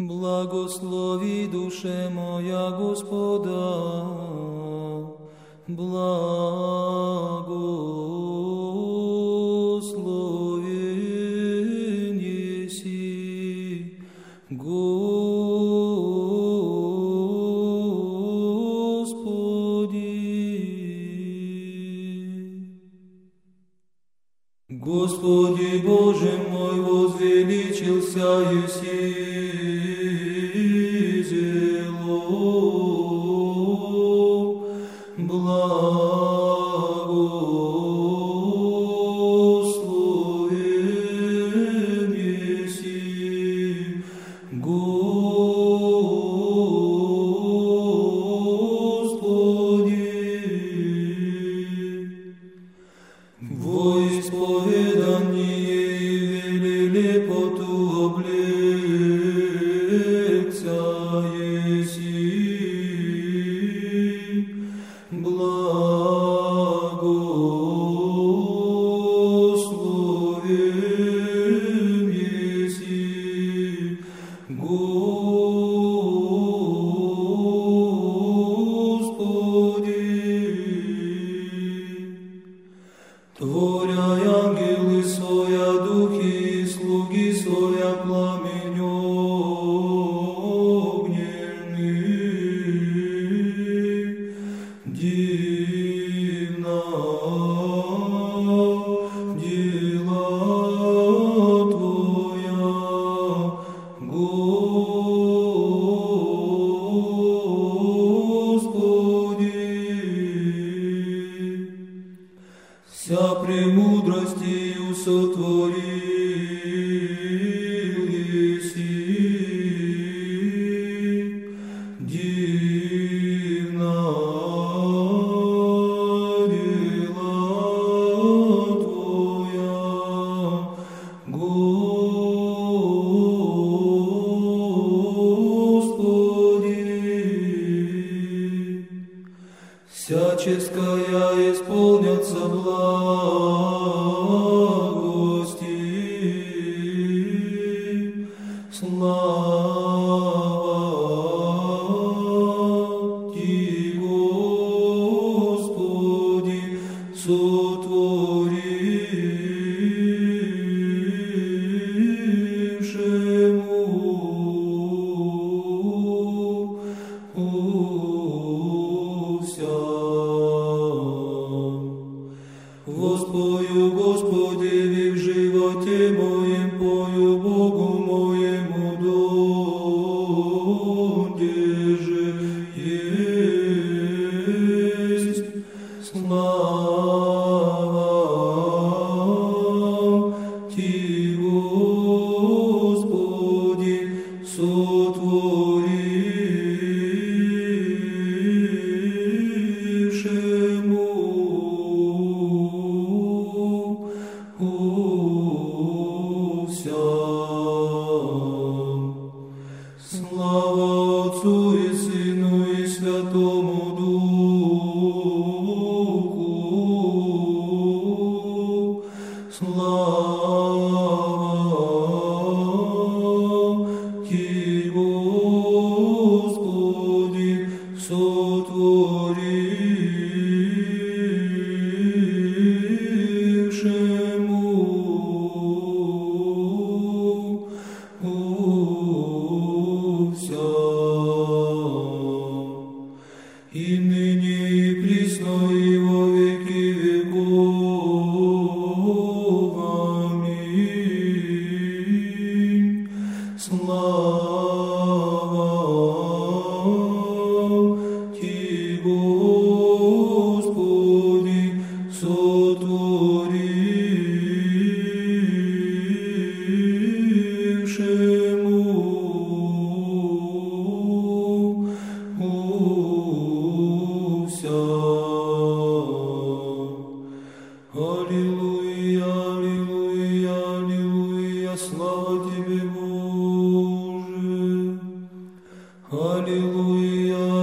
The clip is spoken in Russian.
Благослови душе моя Господа, благо. Господи Боже мой, возвеличился Еси. you. Amen. всяческая исполнится благости. Слава Тебе, Господи, сотвори. Bogu mojemu. Hallelujah.